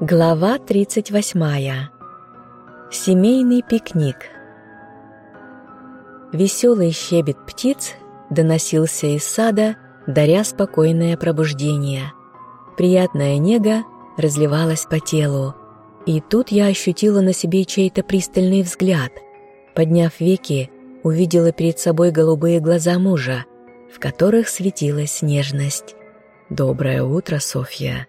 Глава 38. Семейный пикник. Веселый щебет птиц доносился из сада, даря спокойное пробуждение. Приятная нега разливалась по телу. И тут я ощутила на себе чей-то пристальный взгляд. Подняв веки, увидела перед собой голубые глаза мужа, в которых светилась нежность. «Доброе утро, Софья!»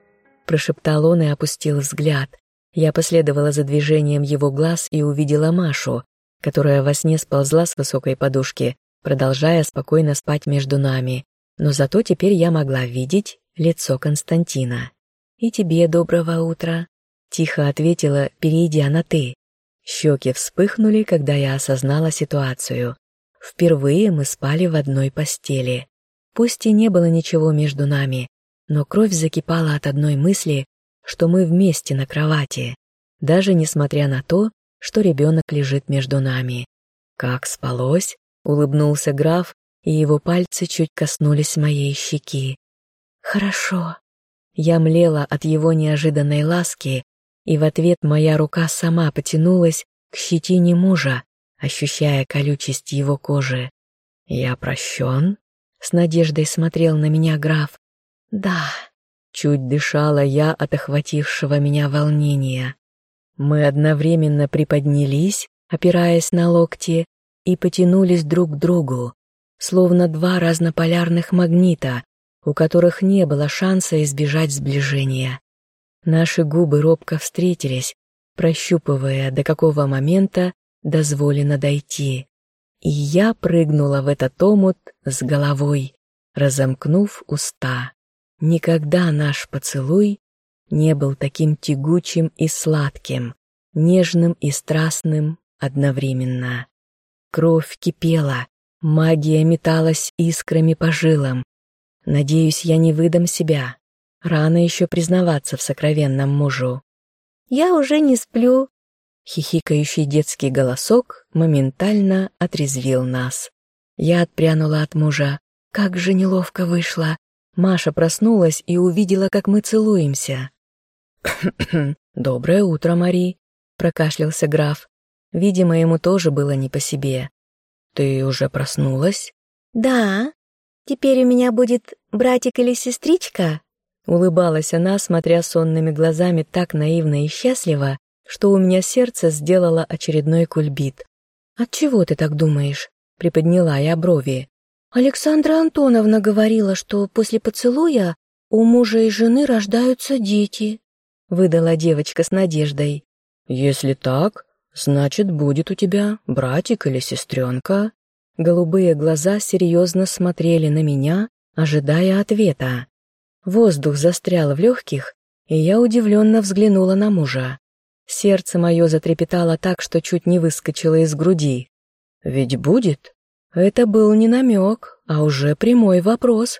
Прошептал он и опустил взгляд. Я последовала за движением его глаз и увидела Машу, которая во сне сползла с высокой подушки, продолжая спокойно спать между нами. Но зато теперь я могла видеть лицо Константина. «И тебе доброго утра», — тихо ответила, перейдя на «ты». Щеки вспыхнули, когда я осознала ситуацию. Впервые мы спали в одной постели. Пусть и не было ничего между нами, но кровь закипала от одной мысли, что мы вместе на кровати, даже несмотря на то, что ребенок лежит между нами. «Как спалось?» — улыбнулся граф, и его пальцы чуть коснулись моей щеки. «Хорошо». Я млела от его неожиданной ласки, и в ответ моя рука сама потянулась к щетине мужа, ощущая колючесть его кожи. «Я прощен?» — с надеждой смотрел на меня граф, «Да», — чуть дышала я от охватившего меня волнения. Мы одновременно приподнялись, опираясь на локти, и потянулись друг к другу, словно два разнополярных магнита, у которых не было шанса избежать сближения. Наши губы робко встретились, прощупывая, до какого момента дозволено дойти. И я прыгнула в этот омут с головой, разомкнув уста. Никогда наш поцелуй не был таким тягучим и сладким, нежным и страстным одновременно. Кровь кипела, магия металась искрами по жилам. Надеюсь, я не выдам себя. Рано еще признаваться в сокровенном мужу. «Я уже не сплю», Хихикающий детский голосок моментально отрезвил нас. Я отпрянула от мужа. Как же неловко вышло. Маша проснулась и увидела, как мы целуемся. «Доброе утро, Мари», — прокашлялся граф. Видимо, ему тоже было не по себе. «Ты уже проснулась?» «Да. Теперь у меня будет братик или сестричка?» Улыбалась она, смотря сонными глазами так наивно и счастливо, что у меня сердце сделало очередной кульбит. «Отчего ты так думаешь?» — приподняла я брови. Александра Антоновна говорила, что после поцелуя у мужа и жены рождаются дети, выдала девочка с надеждой. Если так, значит, будет у тебя братик или сестренка. Голубые глаза серьезно смотрели на меня, ожидая ответа. Воздух застрял в легких, и я удивленно взглянула на мужа. Сердце мое затрепетало так, что чуть не выскочило из груди. «Ведь будет?» Это был не намек, а уже прямой вопрос.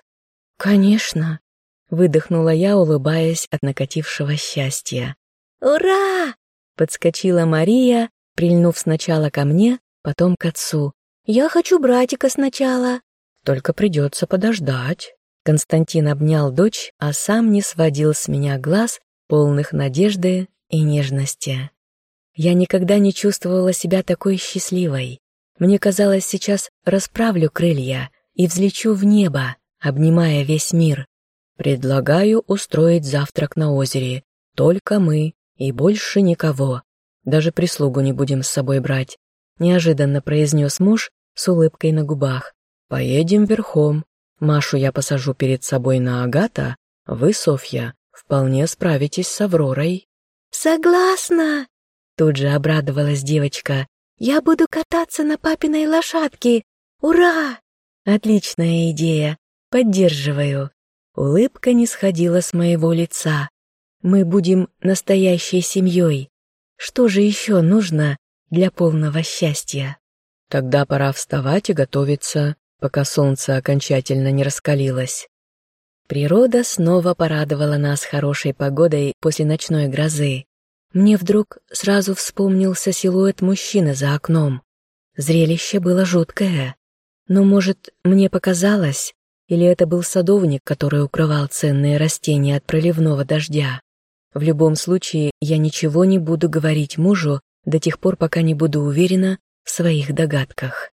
«Конечно», — выдохнула я, улыбаясь от накатившего счастья. «Ура!» — подскочила Мария, прильнув сначала ко мне, потом к отцу. «Я хочу братика сначала». «Только придется подождать». Константин обнял дочь, а сам не сводил с меня глаз, полных надежды и нежности. Я никогда не чувствовала себя такой счастливой. Мне казалось, сейчас расправлю крылья и взлечу в небо, обнимая весь мир. Предлагаю устроить завтрак на озере. Только мы и больше никого. Даже прислугу не будем с собой брать. Неожиданно произнес муж с улыбкой на губах. Поедем верхом. Машу я посажу перед собой на Агата. Вы, Софья, вполне справитесь с Авророй. Согласна. Тут же обрадовалась девочка я буду кататься на папиной лошадке! Ура!» «Отличная идея! Поддерживаю!» Улыбка не сходила с моего лица. «Мы будем настоящей семьей. Что же еще нужно для полного счастья?» «Тогда пора вставать и готовиться, пока солнце окончательно не раскалилось». Природа снова порадовала нас хорошей погодой после ночной грозы. Мне вдруг сразу вспомнился силуэт мужчины за окном. Зрелище было жуткое. Но, может, мне показалось, или это был садовник, который укрывал ценные растения от проливного дождя. В любом случае, я ничего не буду говорить мужу до тех пор, пока не буду уверена в своих догадках.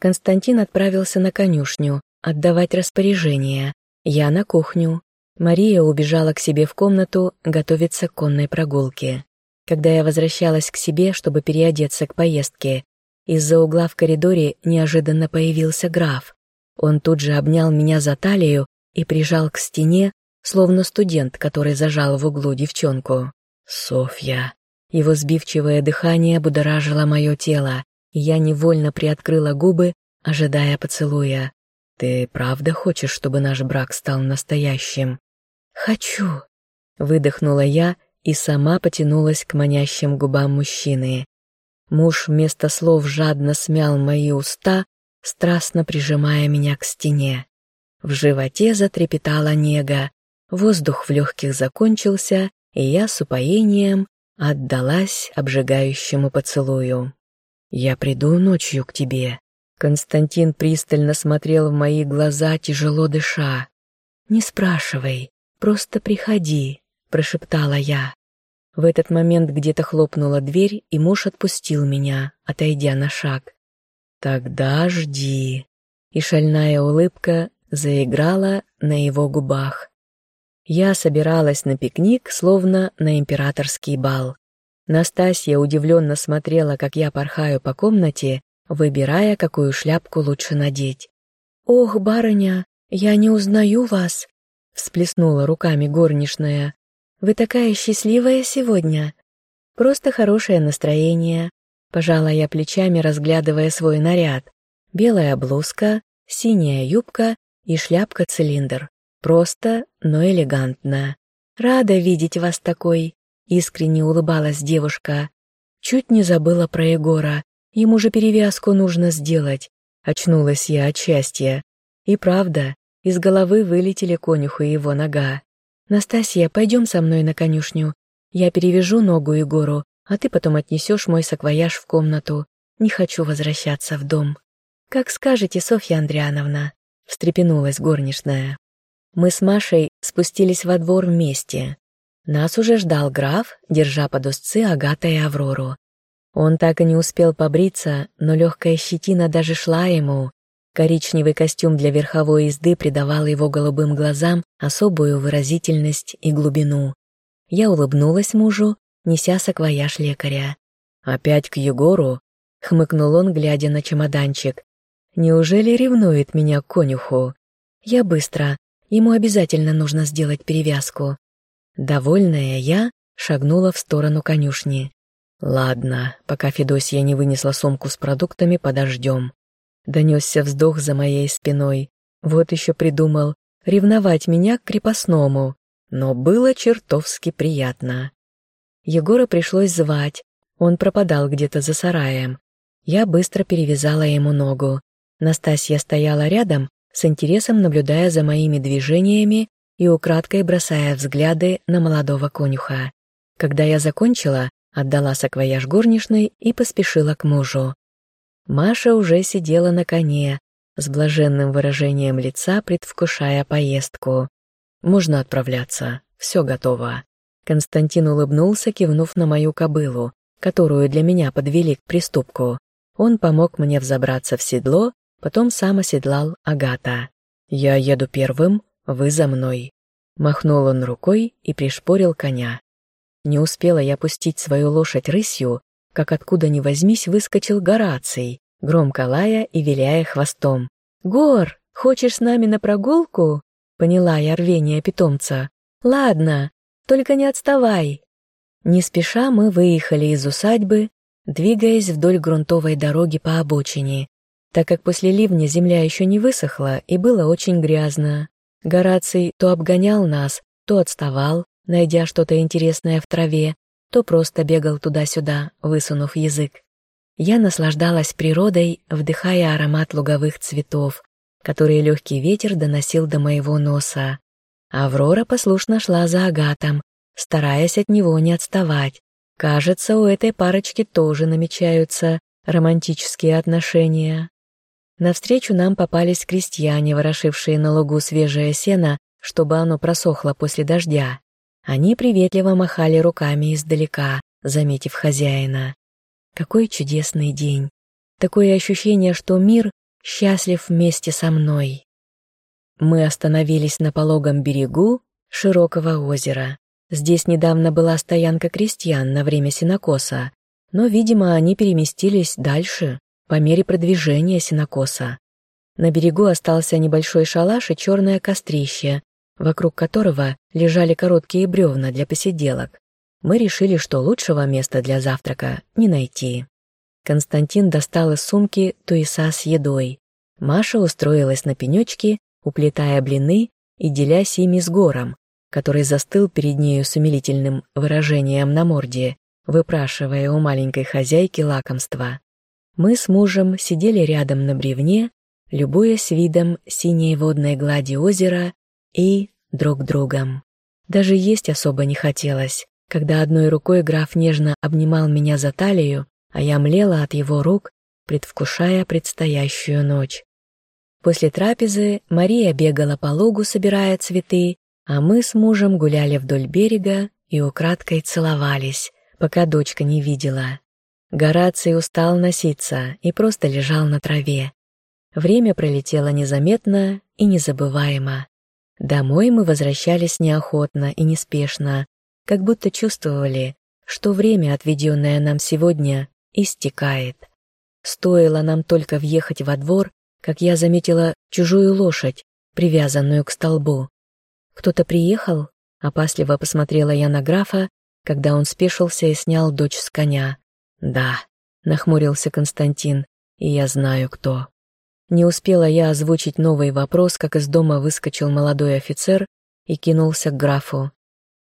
Константин отправился на конюшню отдавать распоряжения, я на кухню. Мария убежала к себе в комнату готовиться к конной прогулке. Когда я возвращалась к себе, чтобы переодеться к поездке, из-за угла в коридоре неожиданно появился граф. Он тут же обнял меня за талию и прижал к стене, словно студент, который зажал в углу девчонку. «Софья!» Его сбивчивое дыхание будоражило мое тело, и я невольно приоткрыла губы, ожидая поцелуя. «Ты правда хочешь, чтобы наш брак стал настоящим?» «Хочу!» Выдохнула я и сама потянулась к манящим губам мужчины. Муж вместо слов жадно смял мои уста, страстно прижимая меня к стене. В животе затрепетала нега, воздух в легких закончился, и я с упоением отдалась обжигающему поцелую. «Я приду ночью к тебе». Константин пристально смотрел в мои глаза, тяжело дыша. «Не спрашивай, просто приходи», — прошептала я. В этот момент где-то хлопнула дверь, и муж отпустил меня, отойдя на шаг. «Тогда жди». И шальная улыбка заиграла на его губах. Я собиралась на пикник, словно на императорский бал. Настасья удивленно смотрела, как я порхаю по комнате, выбирая, какую шляпку лучше надеть. «Ох, барыня, я не узнаю вас!» — всплеснула руками горничная. «Вы такая счастливая сегодня!» «Просто хорошее настроение», — пожала я плечами, разглядывая свой наряд. Белая блузка, синяя юбка и шляпка-цилиндр. Просто, но элегантно. «Рада видеть вас такой», — искренне улыбалась девушка. Чуть не забыла про Егора. Ему же перевязку нужно сделать. Очнулась я от счастья. И правда, из головы вылетели конюху и его нога. «Настасья, пойдем со мной на конюшню. Я перевяжу ногу Егору, а ты потом отнесешь мой саквояж в комнату. Не хочу возвращаться в дом». «Как скажете, Софья Андриановна», — встрепенулась горничная. Мы с Машей спустились во двор вместе. Нас уже ждал граф, держа под узцы Агата и Аврору. Он так и не успел побриться, но легкая щетина даже шла ему, Коричневый костюм для верховой езды придавал его голубым глазам особую выразительность и глубину. Я улыбнулась мужу, неся саквояж лекаря. «Опять к Егору?» — хмыкнул он, глядя на чемоданчик. «Неужели ревнует меня к конюху?» «Я быстро. Ему обязательно нужно сделать перевязку». Довольная я шагнула в сторону конюшни. «Ладно, пока Федосья не вынесла сумку с продуктами, подождем. Донесся вздох за моей спиной. Вот еще придумал ревновать меня к крепостному, но было чертовски приятно. Егора пришлось звать, он пропадал где-то за сараем. Я быстро перевязала ему ногу. Настасья стояла рядом, с интересом наблюдая за моими движениями и украдкой бросая взгляды на молодого конюха. Когда я закончила, отдала саквояж горничной и поспешила к мужу. Маша уже сидела на коне, с блаженным выражением лица, предвкушая поездку. «Можно отправляться, все готово». Константин улыбнулся, кивнув на мою кобылу, которую для меня подвели к приступку. Он помог мне взобраться в седло, потом сам оседлал Агата. «Я еду первым, вы за мной». Махнул он рукой и пришпорил коня. Не успела я пустить свою лошадь рысью, как откуда ни возьмись выскочил Гораций, громко лая и виляя хвостом. «Гор, хочешь с нами на прогулку?» — поняла я рвение питомца. «Ладно, только не отставай». Не спеша мы выехали из усадьбы, двигаясь вдоль грунтовой дороги по обочине, так как после ливня земля еще не высохла и было очень грязно. Гораций то обгонял нас, то отставал, найдя что-то интересное в траве, то просто бегал туда-сюда, высунув язык. Я наслаждалась природой, вдыхая аромат луговых цветов, которые легкий ветер доносил до моего носа. Аврора послушно шла за Агатом, стараясь от него не отставать. Кажется, у этой парочки тоже намечаются романтические отношения. Навстречу нам попались крестьяне, ворошившие на лугу свежее сено, чтобы оно просохло после дождя. Они приветливо махали руками издалека, заметив хозяина. Какой чудесный день! Такое ощущение, что мир счастлив вместе со мной. Мы остановились на пологом берегу широкого озера. Здесь недавно была стоянка крестьян на время синокоса, но, видимо, они переместились дальше по мере продвижения синокоса. На берегу остался небольшой шалаш и черное кострище, вокруг которого лежали короткие бревна для посиделок. Мы решили, что лучшего места для завтрака не найти. Константин достал из сумки туиса с едой. Маша устроилась на пенечке, уплетая блины и делясь ими с гором, который застыл перед нею с умилительным выражением на морде, выпрашивая у маленькой хозяйки лакомства. Мы с мужем сидели рядом на бревне, любуясь видом синей водной глади озера и друг другом. Даже есть особо не хотелось, когда одной рукой граф нежно обнимал меня за талию, а я млела от его рук, предвкушая предстоящую ночь. После трапезы Мария бегала по лугу, собирая цветы, а мы с мужем гуляли вдоль берега и украдкой целовались, пока дочка не видела. Гораций устал носиться и просто лежал на траве. Время пролетело незаметно и незабываемо. Домой мы возвращались неохотно и неспешно, как будто чувствовали, что время, отведенное нам сегодня, истекает. Стоило нам только въехать во двор, как я заметила чужую лошадь, привязанную к столбу. «Кто-то приехал?» — опасливо посмотрела я на графа, когда он спешился и снял дочь с коня. «Да», — нахмурился Константин, — «и я знаю, кто». Не успела я озвучить новый вопрос, как из дома выскочил молодой офицер и кинулся к графу.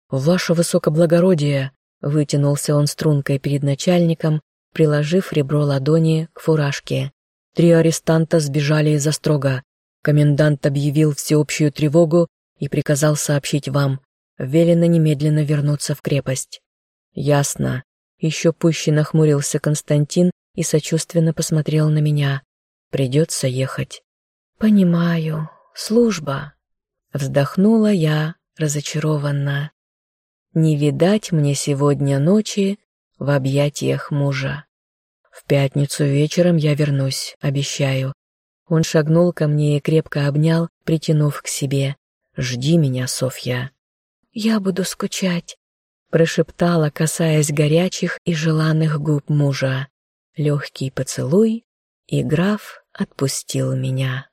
«Ваше высокоблагородие!» — вытянулся он стрункой перед начальником, приложив ребро ладони к фуражке. Три арестанта сбежали из острога. Комендант объявил всеобщую тревогу и приказал сообщить вам. Велено немедленно вернуться в крепость. Ясно. Еще пуще нахмурился Константин и сочувственно посмотрел на меня. Придется ехать. Понимаю. Служба. Вздохнула я разочарованно. Не видать мне сегодня ночи в объятиях мужа. В пятницу вечером я вернусь, обещаю. Он шагнул ко мне и крепко обнял, притянув к себе. «Жди меня, Софья». «Я буду скучать», — прошептала, касаясь горячих и желанных губ мужа. Легкий поцелуй, и граф отпустил меня.